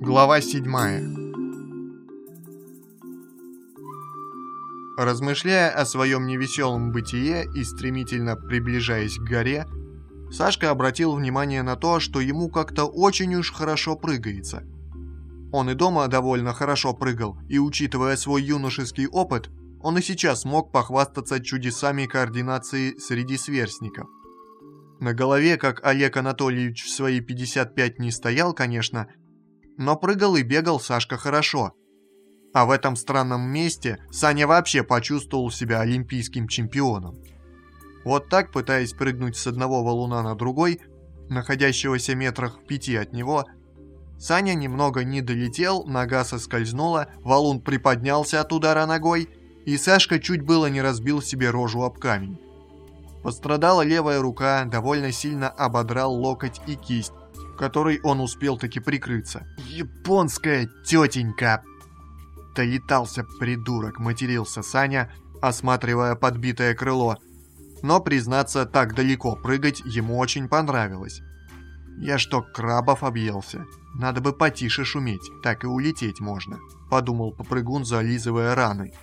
Глава 7 Размышляя о своем невеселом бытие и стремительно приближаясь к горе, Сашка обратил внимание на то, что ему как-то очень уж хорошо прыгается. Он и дома довольно хорошо прыгал, и учитывая свой юношеский опыт, он и сейчас мог похвастаться чудесами координации среди сверстников. На голове, как Олег Анатольевич в свои 55 не стоял, конечно, но прыгал и бегал Сашка хорошо. А в этом странном месте Саня вообще почувствовал себя олимпийским чемпионом. Вот так, пытаясь прыгнуть с одного валуна на другой, находящегося метрах в пяти от него, Саня немного не долетел, нога соскользнула, валун приподнялся от удара ногой, и Сашка чуть было не разбил себе рожу об камень. Пострадала левая рука, довольно сильно ободрал локоть и кисть, которой он успел таки прикрыться. «Японская тетенька!» Долетался придурок, матерился Саня, осматривая подбитое крыло – но, признаться, так далеко прыгать ему очень понравилось. «Я что, крабов объелся? Надо бы потише шуметь, так и улететь можно», – подумал попрыгун, зализывая раны.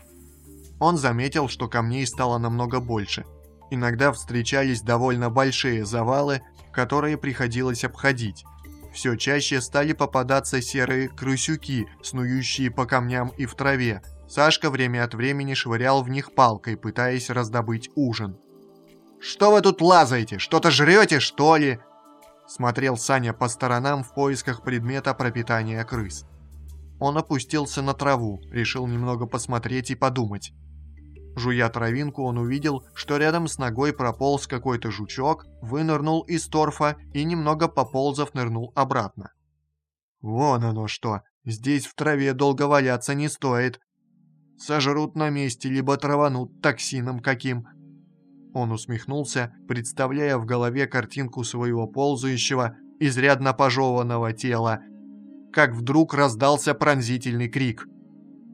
Он заметил, что камней стало намного больше. Иногда встречались довольно большие завалы, которые приходилось обходить. Все чаще стали попадаться серые крысюки, снующие по камням и в траве. Сашка время от времени швырял в них палкой, пытаясь раздобыть ужин. «Что вы тут лазаете? Что-то жрете, что ли?» Смотрел Саня по сторонам в поисках предмета пропитания крыс. Он опустился на траву, решил немного посмотреть и подумать. Жуя травинку, он увидел, что рядом с ногой прополз какой-то жучок, вынырнул из торфа и немного поползав нырнул обратно. Вон оно что, здесь в траве долго валяться не стоит. Сожрут на месте, либо траванут токсином каким, он усмехнулся, представляя в голове картинку своего ползающего, изрядно пожеванного тела, как вдруг раздался пронзительный крик.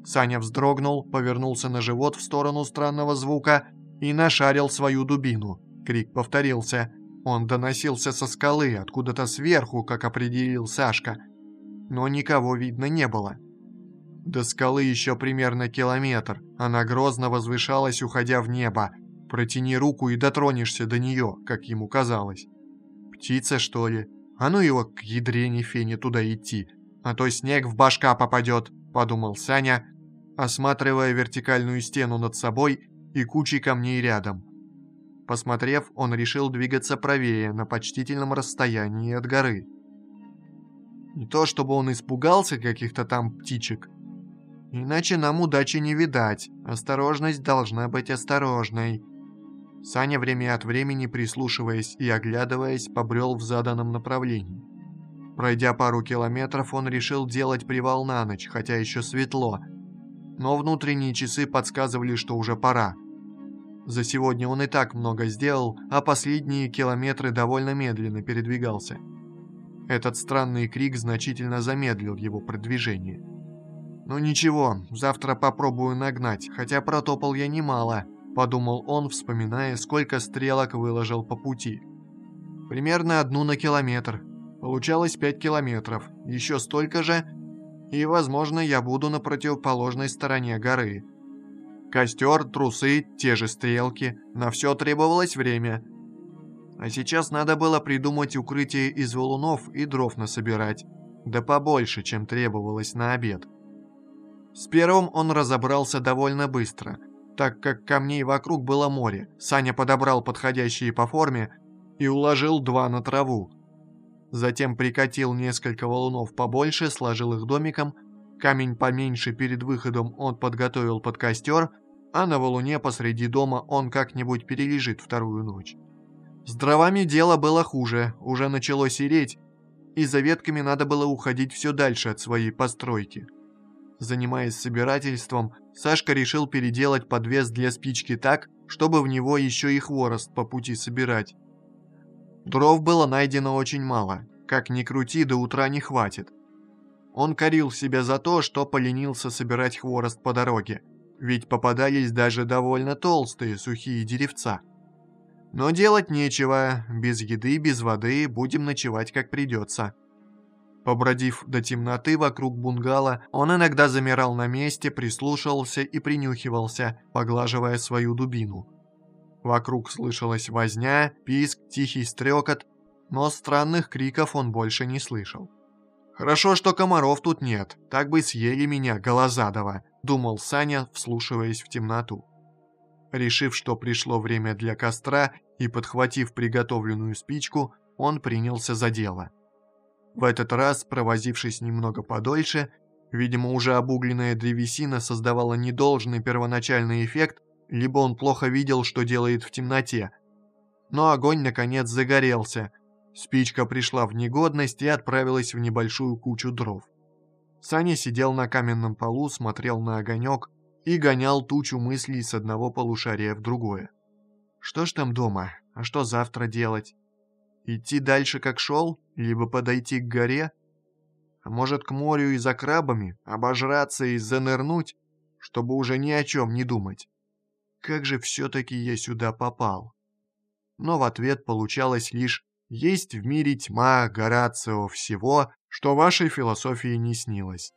Саня вздрогнул, повернулся на живот в сторону странного звука и нашарил свою дубину. Крик повторился. Он доносился со скалы, откуда-то сверху, как определил Сашка. Но никого видно не было. До скалы еще примерно километр. Она грозно возвышалась, уходя в небо. Протяни руку и дотронешься до нее, как ему казалось. Птица, что ли? А ну его к ядрене фене туда идти, а то снег в башка попадет, подумал Саня, осматривая вертикальную стену над собой и кучей камней рядом. Посмотрев, он решил двигаться правее, на почтительном расстоянии от горы. Не то чтобы он испугался каких-то там птичек, иначе нам удачи не видать, осторожность должна быть осторожной. Саня время от времени, прислушиваясь и оглядываясь, побрел в заданном направлении. Пройдя пару километров, он решил делать привал на ночь, хотя еще светло. Но внутренние часы подсказывали, что уже пора. За сегодня он и так много сделал, а последние километры довольно медленно передвигался. Этот странный крик значительно замедлил его продвижение. «Ну ничего, завтра попробую нагнать, хотя протопал я немало», подумал он, вспоминая, сколько стрелок выложил по пути. Примерно одну на километр. Получалось 5 километров, еще столько же, и, возможно, я буду на противоположной стороне горы. Костер, трусы, те же стрелки, на все требовалось время. А сейчас надо было придумать укрытие из валунов и дров насобирать, да побольше, чем требовалось на обед. С первым он разобрался довольно быстро – так как камней вокруг было море, Саня подобрал подходящие по форме и уложил два на траву. Затем прикатил несколько валунов побольше, сложил их домиком, камень поменьше перед выходом он подготовил под костер, а на валуне посреди дома он как-нибудь перележит вторую ночь. С дровами дело было хуже, уже начало сереть, и за ветками надо было уходить все дальше от своей постройки. Занимаясь собирательством, Сашка решил переделать подвес для спички так, чтобы в него еще и хворост по пути собирать. Дров было найдено очень мало, как ни крути, до утра не хватит. Он корил себя за то, что поленился собирать хворост по дороге, ведь попадались даже довольно толстые сухие деревца. Но делать нечего, без еды, без воды, будем ночевать как придется. Побродив до темноты вокруг бунгало, он иногда замирал на месте, прислушивался и принюхивался, поглаживая свою дубину. Вокруг слышалась возня, писк, тихий стрекот, но странных криков он больше не слышал. «Хорошо, что комаров тут нет, так бы съели меня, Голозадова», — думал Саня, вслушиваясь в темноту. Решив, что пришло время для костра, и подхватив приготовленную спичку, он принялся за дело. В этот раз, провозившись немного подольше, видимо, уже обугленная древесина создавала недолжный первоначальный эффект, либо он плохо видел, что делает в темноте. Но огонь, наконец, загорелся. Спичка пришла в негодность и отправилась в небольшую кучу дров. Саня сидел на каменном полу, смотрел на огонек и гонял тучу мыслей с одного полушария в другое. Что ж там дома? А что завтра делать? Идти дальше, как шел, либо подойти к горе? А может, к морю и за крабами, обожраться и занырнуть, чтобы уже ни о чем не думать? Как же все-таки я сюда попал? Но в ответ получалось лишь «Есть в мире тьма, Горацио, всего, что вашей философии не снилось».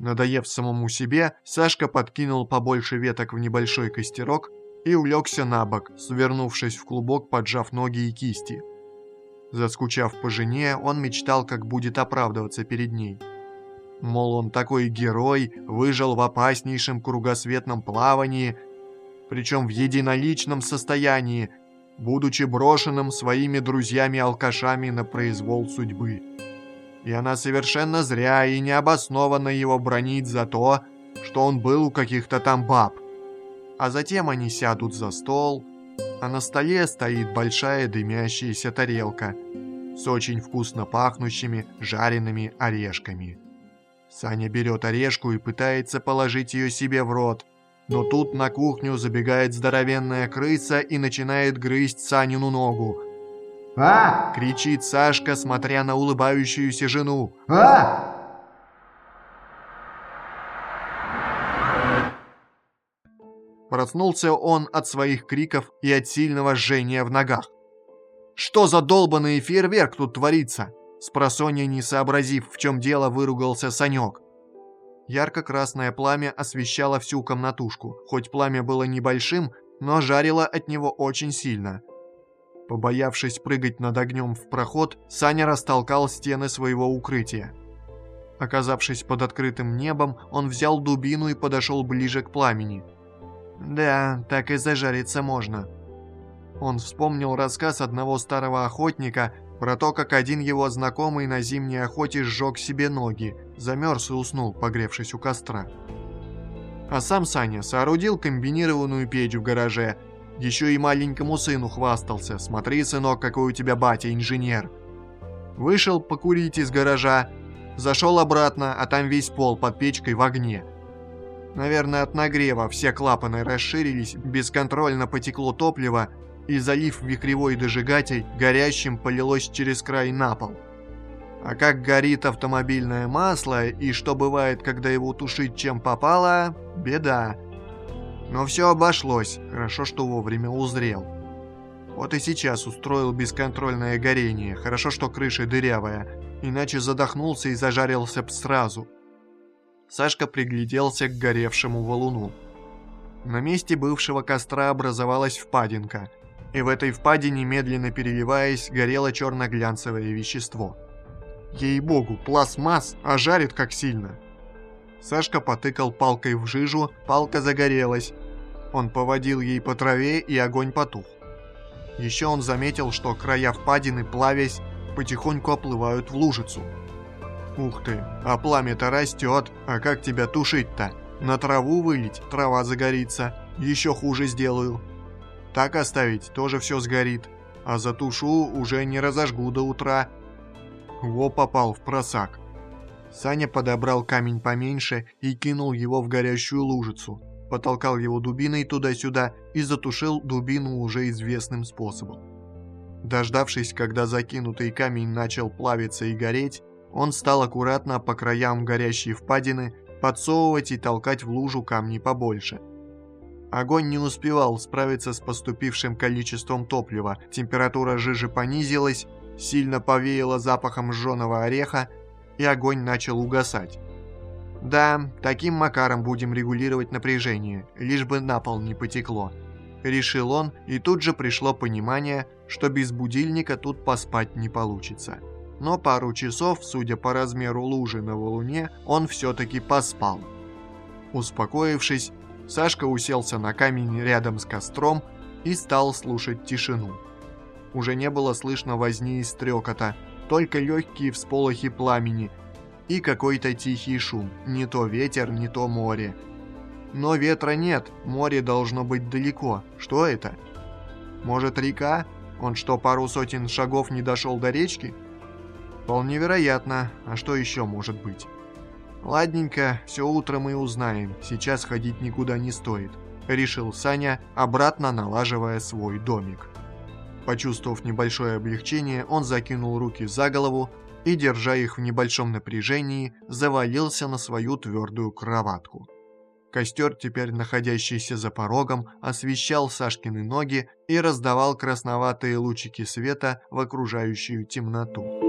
Надоев самому себе, Сашка подкинул побольше веток в небольшой костерок и улегся на бок, свернувшись в клубок, поджав ноги и кисти. Заскучав по жене, он мечтал, как будет оправдываться перед ней. Мол, он такой герой, выжил в опаснейшем кругосветном плавании, причем в единоличном состоянии, будучи брошенным своими друзьями-алкашами на произвол судьбы. И она совершенно зря и необоснованно его бронит за то, что он был у каких-то там баб. А затем они сядут за стол, а на столе стоит большая дымящаяся тарелка с очень вкусно пахнущими жареными орешками. Саня берет орешку и пытается положить ее себе в рот, но тут на кухню забегает здоровенная крыса и начинает грызть Санину ногу. «А!» – кричит Сашка, смотря на улыбающуюся жену. «А!» Проснулся он от своих криков и от сильного жжения в ногах. «Что за долбанный фейерверк тут творится?» Спросонья, не сообразив, в чем дело, выругался Санек. Ярко-красное пламя освещало всю комнатушку. Хоть пламя было небольшим, но жарило от него очень сильно. Побоявшись прыгать над огнем в проход, Саня растолкал стены своего укрытия. Оказавшись под открытым небом, он взял дубину и подошел ближе к пламени – да, так и зажариться можно. Он вспомнил рассказ одного старого охотника про то, как один его знакомый на зимней охоте сжег себе ноги, замерз и уснул, погревшись у костра. А сам Саня соорудил комбинированную печь в гараже, еще и маленькому сыну хвастался. «Смотри, сынок, какой у тебя батя инженер». Вышел покурить из гаража, зашел обратно, а там весь пол под печкой в огне – Наверное, от нагрева все клапаны расширились, бесконтрольно потекло топливо, и залив вихревой дожигатель горящим полилось через край на пол. А как горит автомобильное масло, и что бывает, когда его тушить чем попало, беда. Но все обошлось, хорошо, что вовремя узрел. Вот и сейчас устроил бесконтрольное горение, хорошо, что крыша дырявая, иначе задохнулся и зажарился б сразу – Сашка пригляделся к горевшему валуну. На месте бывшего костра образовалась впадинка, и в этой впадине, медленно переливаясь, горело черно-глянцевое вещество. Ей-богу, пластмасс, а жарит как сильно. Сашка потыкал палкой в жижу, палка загорелась. Он поводил ей по траве, и огонь потух. Еще он заметил, что края впадины, плавясь, потихоньку оплывают в лужицу. Ух ты, а пламя-то растет, а как тебя тушить-то? На траву вылить, трава загорится, еще хуже сделаю. Так оставить, тоже все сгорит, а затушу уже не разожгу до утра. Во попал в просак. Саня подобрал камень поменьше и кинул его в горящую лужицу, потолкал его дубиной туда-сюда и затушил дубину уже известным способом. Дождавшись, когда закинутый камень начал плавиться и гореть, он стал аккуратно по краям горящей впадины подсовывать и толкать в лужу камни побольше. Огонь не успевал справиться с поступившим количеством топлива, температура жижи понизилась, сильно повеяло запахом жженого ореха, и огонь начал угасать. «Да, таким макаром будем регулировать напряжение, лишь бы на пол не потекло», – решил он, и тут же пришло понимание, что без будильника тут поспать не получится. Но пару часов, судя по размеру лужи на валуне, он все-таки поспал. Успокоившись, Сашка уселся на камень рядом с костром и стал слушать тишину. Уже не было слышно возни и стрекота, только легкие всполохи пламени и какой-то тихий шум, не то ветер, не то море. Но ветра нет, море должно быть далеко. Что это? Может река? Он что, пару сотен шагов не дошел до речки? Вполне вероятно, а что еще может быть? Ладненько, все утро мы узнаем, сейчас ходить никуда не стоит, решил Саня, обратно налаживая свой домик. Почувствовав небольшое облегчение, он закинул руки за голову и, держа их в небольшом напряжении, завалился на свою твердую кроватку. Костер, теперь находящийся за порогом, освещал Сашкины ноги и раздавал красноватые лучики света в окружающую темноту.